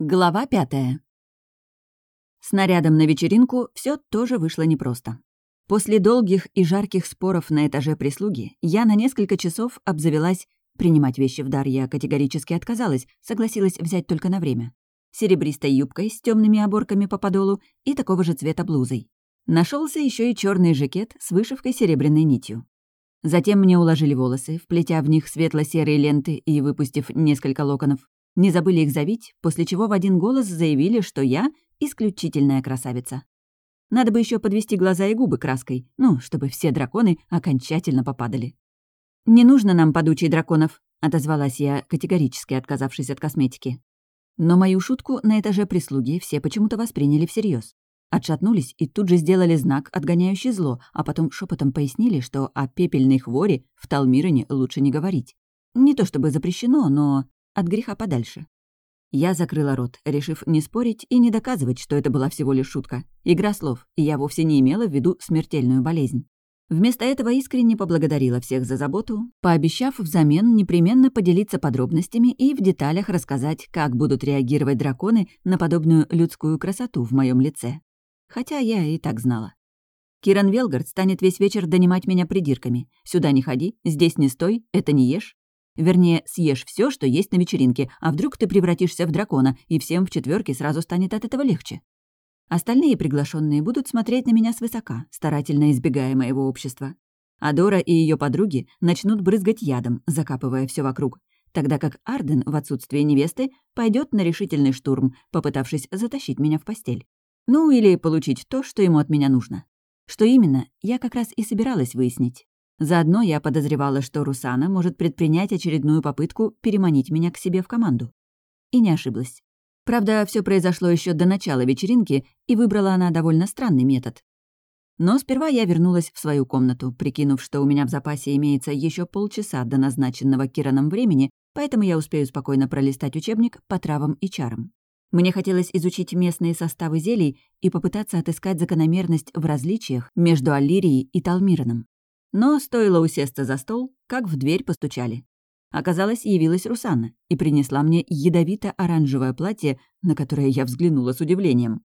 Глава пятая. С нарядом на вечеринку все тоже вышло непросто. После долгих и жарких споров на этаже прислуги я на несколько часов обзавелась Принимать вещи в дар я категорически отказалась, согласилась взять только на время. Серебристой юбкой с темными оборками по подолу и такого же цвета блузой. Нашелся еще и черный жакет с вышивкой серебряной нитью. Затем мне уложили волосы, вплетя в них светло-серые ленты и выпустив несколько локонов. Не забыли их завить, после чего в один голос заявили, что я — исключительная красавица. Надо бы еще подвести глаза и губы краской, ну, чтобы все драконы окончательно попадали. «Не нужно нам подучий драконов», — отозвалась я, категорически отказавшись от косметики. Но мою шутку на этаже прислуги все почему-то восприняли всерьез. Отшатнулись и тут же сделали знак, отгоняющий зло, а потом шепотом пояснили, что о пепельной хворе в Талмироне лучше не говорить. Не то чтобы запрещено, но от греха подальше. Я закрыла рот, решив не спорить и не доказывать, что это была всего лишь шутка. Игра слов, и я вовсе не имела в виду смертельную болезнь. Вместо этого искренне поблагодарила всех за заботу, пообещав взамен непременно поделиться подробностями и в деталях рассказать, как будут реагировать драконы на подобную людскую красоту в моем лице. Хотя я и так знала. Киран Велгард станет весь вечер донимать меня придирками. «Сюда не ходи, здесь не стой, это не ешь». Вернее, съешь все, что есть на вечеринке, а вдруг ты превратишься в дракона, и всем в четверке сразу станет от этого легче. Остальные приглашенные будут смотреть на меня свысока, старательно избегая моего общества. А Дора и ее подруги начнут брызгать ядом, закапывая все вокруг, тогда как Арден в отсутствие невесты пойдет на решительный штурм, попытавшись затащить меня в постель. Ну или получить то, что ему от меня нужно. Что именно, я как раз и собиралась выяснить. Заодно я подозревала, что Русана может предпринять очередную попытку переманить меня к себе в команду. И не ошиблась. Правда, все произошло еще до начала вечеринки, и выбрала она довольно странный метод. Но сперва я вернулась в свою комнату, прикинув, что у меня в запасе имеется еще полчаса до назначенного Кираном времени, поэтому я успею спокойно пролистать учебник по травам и чарам. Мне хотелось изучить местные составы зелий и попытаться отыскать закономерность в различиях между Аллирией и Талмираном. Но стоило усесться за стол, как в дверь постучали. Оказалось, явилась Русанна и принесла мне ядовито-оранжевое платье, на которое я взглянула с удивлением.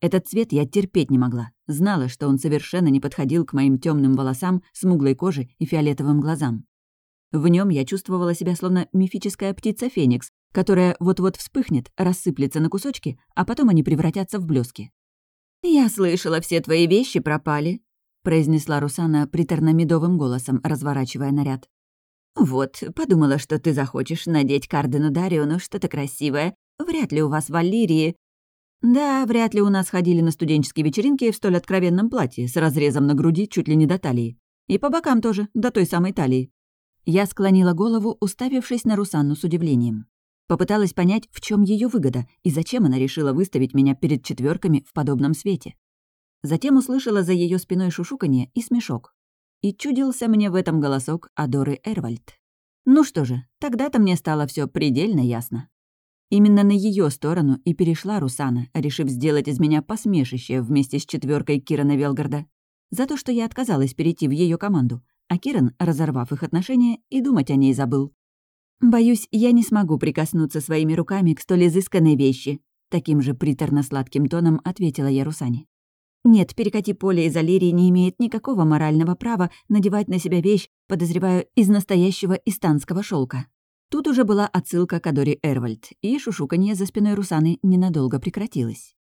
Этот цвет я терпеть не могла. Знала, что он совершенно не подходил к моим темным волосам, смуглой коже и фиолетовым глазам. В нем я чувствовала себя словно мифическая птица Феникс, которая вот-вот вспыхнет, рассыплется на кусочки, а потом они превратятся в блески. «Я слышала, все твои вещи пропали», произнесла Русана приторно-медовым голосом, разворачивая наряд. «Вот, подумала, что ты захочешь надеть Кардену Дариону что-то красивое. Вряд ли у вас в Аллирии...» «Да, вряд ли у нас ходили на студенческие вечеринки в столь откровенном платье, с разрезом на груди чуть ли не до талии. И по бокам тоже, до той самой талии». Я склонила голову, уставившись на Русанну с удивлением. Попыталась понять, в чем ее выгода и зачем она решила выставить меня перед четверками в подобном свете. Затем услышала за ее спиной шушуканье и смешок. И чудился мне в этом голосок Адоры Эрвальд. Ну что же, тогда-то мне стало все предельно ясно. Именно на ее сторону и перешла Русана, решив сделать из меня посмешище вместе с четверкой Кирана Велгарда. За то, что я отказалась перейти в ее команду, а Киран, разорвав их отношения, и думать о ней забыл. «Боюсь, я не смогу прикоснуться своими руками к столь изысканной вещи», таким же приторно-сладким тоном ответила я Русане. Нет, перекати поле из Алирии не имеет никакого морального права надевать на себя вещь, подозреваю, из настоящего истанского шелка. Тут уже была отсылка к Адоре Эрвальд, и шушуканье за спиной Русаны ненадолго прекратилось.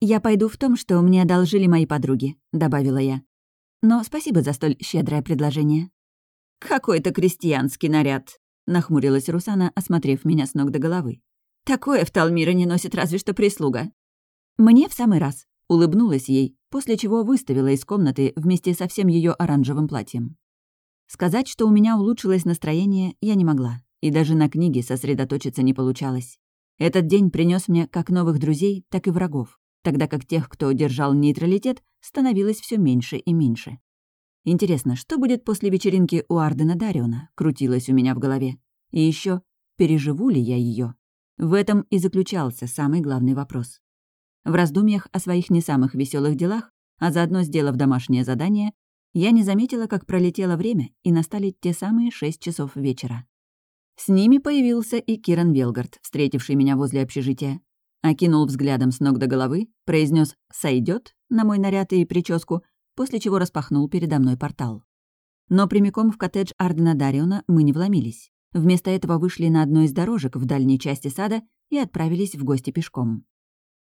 «Я пойду в том, что мне одолжили мои подруги», — добавила я. «Но спасибо за столь щедрое предложение». «Какой-то крестьянский наряд», — нахмурилась Русана, осмотрев меня с ног до головы. «Такое в Талмире не носит разве что прислуга». «Мне в самый раз», улыбнулась ей, после чего выставила из комнаты вместе со всем ее оранжевым платьем. Сказать, что у меня улучшилось настроение, я не могла, и даже на книге сосредоточиться не получалось. Этот день принес мне как новых друзей, так и врагов, тогда как тех, кто держал нейтралитет, становилось все меньше и меньше. Интересно, что будет после вечеринки у Ардена Дариона, крутилось у меня в голове. И еще, переживу ли я ее? В этом и заключался самый главный вопрос. В раздумьях о своих не самых веселых делах, а заодно сделав домашнее задание, я не заметила, как пролетело время, и настали те самые шесть часов вечера. С ними появился и Киран Велгард, встретивший меня возле общежития. окинул взглядом с ног до головы, произнес «сойдет» на мой наряд и прическу, после чего распахнул передо мной портал. Но прямиком в коттедж Ардена Дариона мы не вломились. Вместо этого вышли на одной из дорожек в дальней части сада и отправились в гости пешком.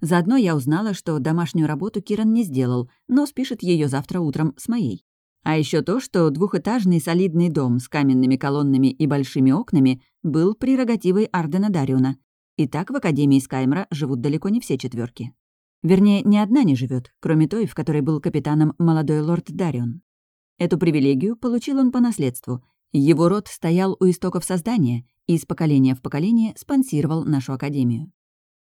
Заодно я узнала, что домашнюю работу Киран не сделал, но спишет ее завтра утром с моей. А еще то, что двухэтажный солидный дом с каменными колоннами и большими окнами был прерогативой Ардена Дариона. И так в Академии Скаймера живут далеко не все четверки. Вернее, ни одна не живет, кроме той, в которой был капитаном молодой лорд Дарион. Эту привилегию получил он по наследству. Его род стоял у истоков создания и из поколения в поколение спонсировал нашу Академию.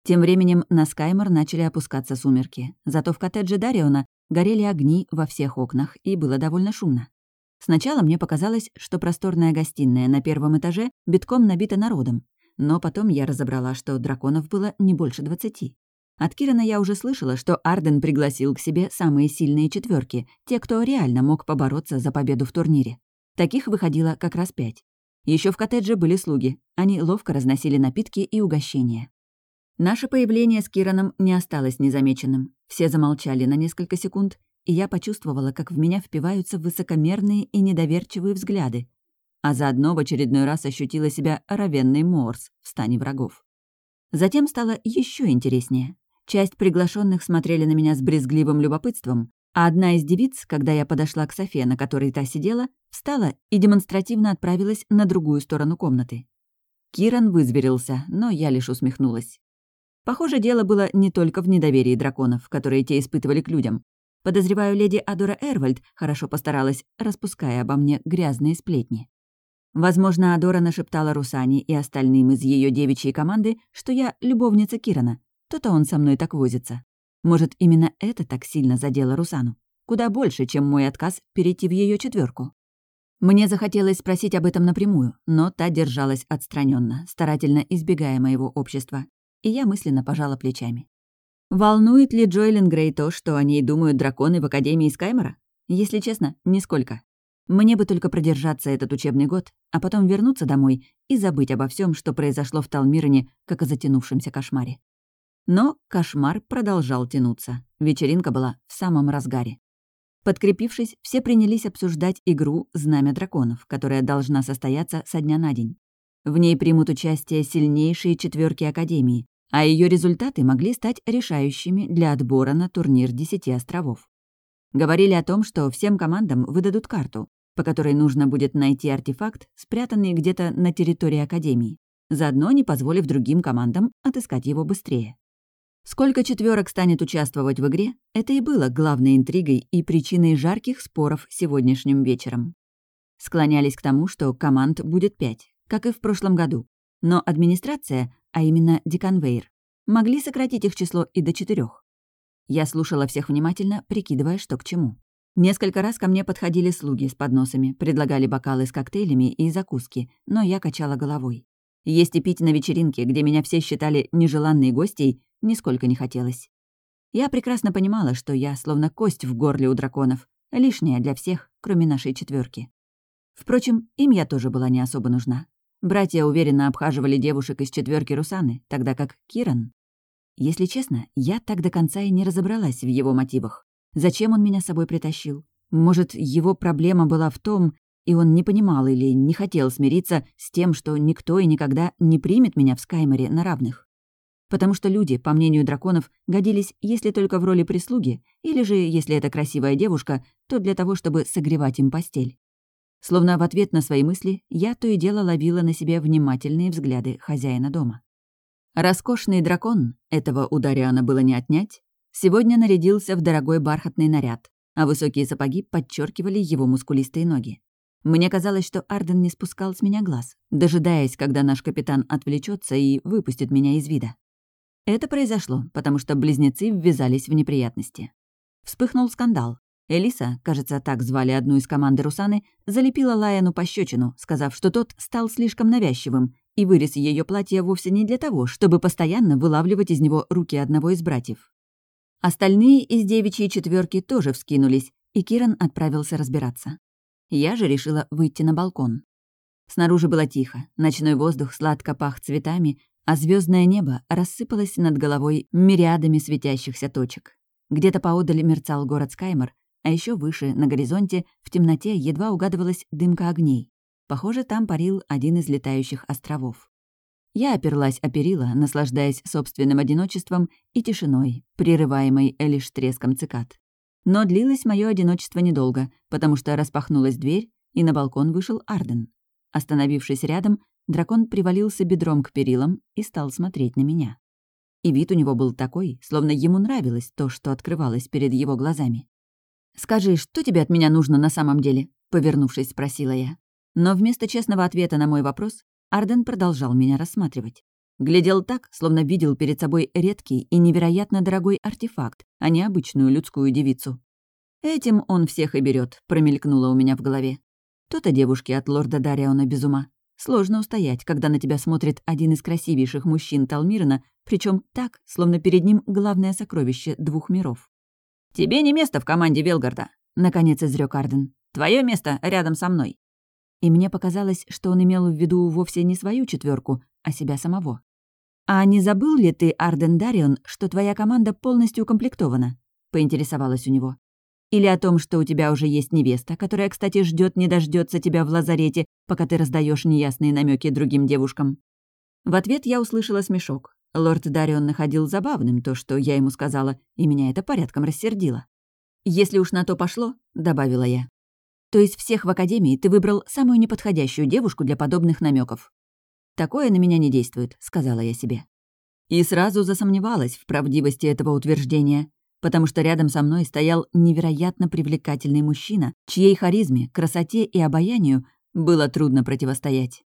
Тем временем на Скаймор начали опускаться сумерки, зато в коттедже Дариона горели огни во всех окнах, и было довольно шумно. Сначала мне показалось, что просторная гостиная на первом этаже битком набита народом, но потом я разобрала, что драконов было не больше двадцати. От Кирана я уже слышала, что Арден пригласил к себе самые сильные четверки, те, кто реально мог побороться за победу в турнире. Таких выходило как раз пять. Еще в коттедже были слуги. Они ловко разносили напитки и угощения. Наше появление с Кираном не осталось незамеченным. Все замолчали на несколько секунд, и я почувствовала, как в меня впиваются высокомерные и недоверчивые взгляды, а заодно в очередной раз ощутила себя равенной Морс в стане врагов. Затем стало еще интереснее. Часть приглашенных смотрели на меня с брезгливым любопытством, а одна из девиц, когда я подошла к Софе, на которой та сидела, встала и демонстративно отправилась на другую сторону комнаты. Киран вызверился, но я лишь усмехнулась. Похоже, дело было не только в недоверии драконов, которые те испытывали к людям. Подозреваю, леди Адора Эрвальд хорошо постаралась, распуская обо мне грязные сплетни. Возможно, Адора нашептала Русани и остальным из ее девичьей команды, что я любовница Кирана. То-то он со мной так возится. Может, именно это так сильно задело Русану? Куда больше, чем мой отказ перейти в ее четверку. Мне захотелось спросить об этом напрямую, но та держалась отстраненно, старательно избегая моего общества, и я мысленно пожала плечами. Волнует ли Джоэлин Грей то, что о ней думают драконы в Академии Скаймора? Если честно, нисколько. Мне бы только продержаться этот учебный год, а потом вернуться домой и забыть обо всем, что произошло в Талмироне, как о затянувшемся кошмаре. Но кошмар продолжал тянуться. Вечеринка была в самом разгаре. Подкрепившись, все принялись обсуждать игру «Знамя драконов», которая должна состояться со дня на день. В ней примут участие сильнейшие четверки Академии, а ее результаты могли стать решающими для отбора на турнир Десяти островов. Говорили о том, что всем командам выдадут карту, по которой нужно будет найти артефакт, спрятанный где-то на территории Академии, заодно не позволив другим командам отыскать его быстрее. Сколько четверок станет участвовать в игре, это и было главной интригой и причиной жарких споров сегодняшним вечером. Склонялись к тому, что команд будет пять, как и в прошлом году, но администрация а именно деканвейр, могли сократить их число и до четырех. Я слушала всех внимательно, прикидывая, что к чему. Несколько раз ко мне подходили слуги с подносами, предлагали бокалы с коктейлями и закуски, но я качала головой. Есть и пить на вечеринке, где меня все считали нежеланной гостьей, нисколько не хотелось. Я прекрасно понимала, что я словно кость в горле у драконов, лишняя для всех, кроме нашей четверки. Впрочем, им я тоже была не особо нужна. Братья уверенно обхаживали девушек из четверки Русаны, тогда как Киран... Если честно, я так до конца и не разобралась в его мотивах. Зачем он меня с собой притащил? Может, его проблема была в том, и он не понимал или не хотел смириться с тем, что никто и никогда не примет меня в Скайморе на равных. Потому что люди, по мнению драконов, годились, если только в роли прислуги, или же, если это красивая девушка, то для того, чтобы согревать им постель. Словно в ответ на свои мысли, я то и дело ловила на себе внимательные взгляды хозяина дома. Роскошный дракон, этого у Дариана было не отнять, сегодня нарядился в дорогой бархатный наряд, а высокие сапоги подчеркивали его мускулистые ноги. Мне казалось, что Арден не спускал с меня глаз, дожидаясь, когда наш капитан отвлечется и выпустит меня из вида. Это произошло, потому что близнецы ввязались в неприятности. Вспыхнул скандал, Элиса, кажется, так звали одну из команды Русаны, залепила Лаяну пощечину, сказав, что тот стал слишком навязчивым, и вырез ее платья вовсе не для того, чтобы постоянно вылавливать из него руки одного из братьев. Остальные из девичьей четверки тоже вскинулись, и Киран отправился разбираться. Я же решила выйти на балкон. Снаружи было тихо, ночной воздух сладко пах цветами, а звездное небо рассыпалось над головой мириадами светящихся точек. Где-то поодаль мерцал город Скаймор, а еще выше, на горизонте, в темноте едва угадывалась дымка огней. Похоже, там парил один из летающих островов. Я оперлась о перила, наслаждаясь собственным одиночеством и тишиной, прерываемой лишь треском цикад. Но длилось мое одиночество недолго, потому что распахнулась дверь, и на балкон вышел Арден. Остановившись рядом, дракон привалился бедром к перилам и стал смотреть на меня. И вид у него был такой, словно ему нравилось то, что открывалось перед его глазами. «Скажи, что тебе от меня нужно на самом деле?» — повернувшись, спросила я. Но вместо честного ответа на мой вопрос Арден продолжал меня рассматривать. Глядел так, словно видел перед собой редкий и невероятно дорогой артефакт, а не обычную людскую девицу. «Этим он всех и берет, промелькнуло у меня в голове. То-то девушки от лорда Дариона без ума. Сложно устоять, когда на тебя смотрит один из красивейших мужчин Талмирана, причем так, словно перед ним главное сокровище двух миров. «Тебе не место в команде Велгарда», — наконец изрёк Арден. «Твое место рядом со мной». И мне показалось, что он имел в виду вовсе не свою четверку, а себя самого. «А не забыл ли ты, Арден Дарион, что твоя команда полностью укомплектована?» — поинтересовалась у него. «Или о том, что у тебя уже есть невеста, которая, кстати, ждет не дождется тебя в лазарете, пока ты раздаешь неясные намеки другим девушкам?» В ответ я услышала смешок. Лорд Дарион находил забавным то, что я ему сказала, и меня это порядком рассердило. «Если уж на то пошло», — добавила я. «То есть всех в Академии ты выбрал самую неподходящую девушку для подобных намеков. «Такое на меня не действует», — сказала я себе. И сразу засомневалась в правдивости этого утверждения, потому что рядом со мной стоял невероятно привлекательный мужчина, чьей харизме, красоте и обаянию было трудно противостоять.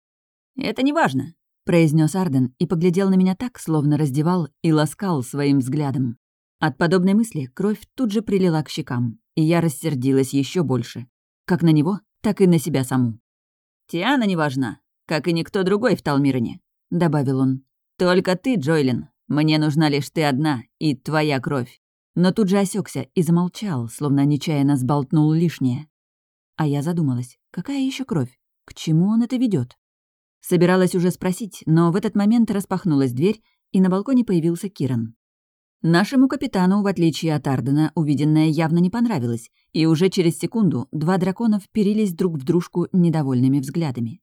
«Это не важно произнес Арден и поглядел на меня так, словно раздевал и ласкал своим взглядом. От подобной мысли кровь тут же прилила к щекам, и я рассердилась еще больше. Как на него, так и на себя саму. «Тиана не важна, как и никто другой в Талмироне», — добавил он. «Только ты, Джойлин. Мне нужна лишь ты одна и твоя кровь». Но тут же осекся и замолчал, словно нечаянно сболтнул лишнее. А я задумалась, какая еще кровь? К чему он это ведет? Собиралась уже спросить, но в этот момент распахнулась дверь, и на балконе появился Киран. Нашему капитану, в отличие от Ардена, увиденное явно не понравилось, и уже через секунду два дракона вперились друг в дружку недовольными взглядами.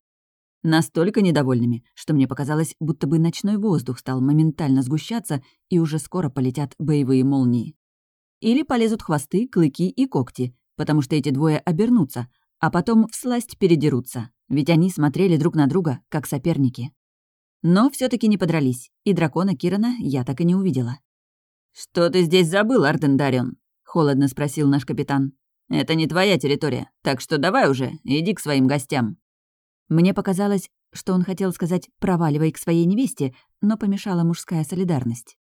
Настолько недовольными, что мне показалось, будто бы ночной воздух стал моментально сгущаться, и уже скоро полетят боевые молнии. Или полезут хвосты, клыки и когти, потому что эти двое обернутся, а потом всласть передерутся, ведь они смотрели друг на друга, как соперники. Но все таки не подрались, и дракона Кирана я так и не увидела. «Что ты здесь забыл, Арден Дарион?» — холодно спросил наш капитан. «Это не твоя территория, так что давай уже, иди к своим гостям». Мне показалось, что он хотел сказать «проваливай к своей невесте», но помешала мужская солидарность.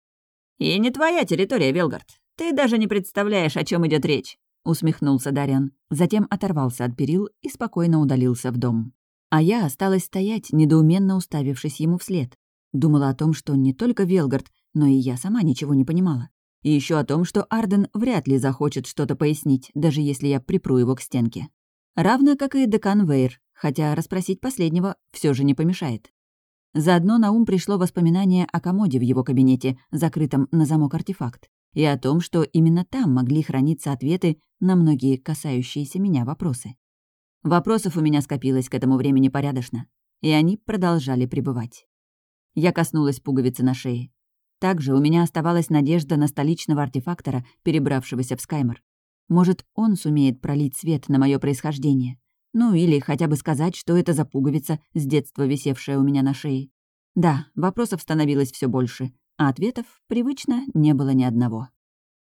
«И не твоя территория, Велгард. Ты даже не представляешь, о чем идет речь. — усмехнулся Дарьян. Затем оторвался от перил и спокойно удалился в дом. А я осталась стоять, недоуменно уставившись ему вслед. Думала о том, что не только Велгард, но и я сама ничего не понимала. И еще о том, что Арден вряд ли захочет что-то пояснить, даже если я припру его к стенке. Равно как и декан Вейр, хотя расспросить последнего все же не помешает. Заодно на ум пришло воспоминание о комоде в его кабинете, закрытом на замок артефакт и о том, что именно там могли храниться ответы на многие касающиеся меня вопросы. Вопросов у меня скопилось к этому времени порядочно, и они продолжали пребывать. Я коснулась пуговицы на шее. Также у меня оставалась надежда на столичного артефактора, перебравшегося в Скаймор. Может, он сумеет пролить свет на мое происхождение. Ну или хотя бы сказать, что это за пуговица, с детства висевшая у меня на шее. Да, вопросов становилось все больше, а ответов, привычно, не было ни одного.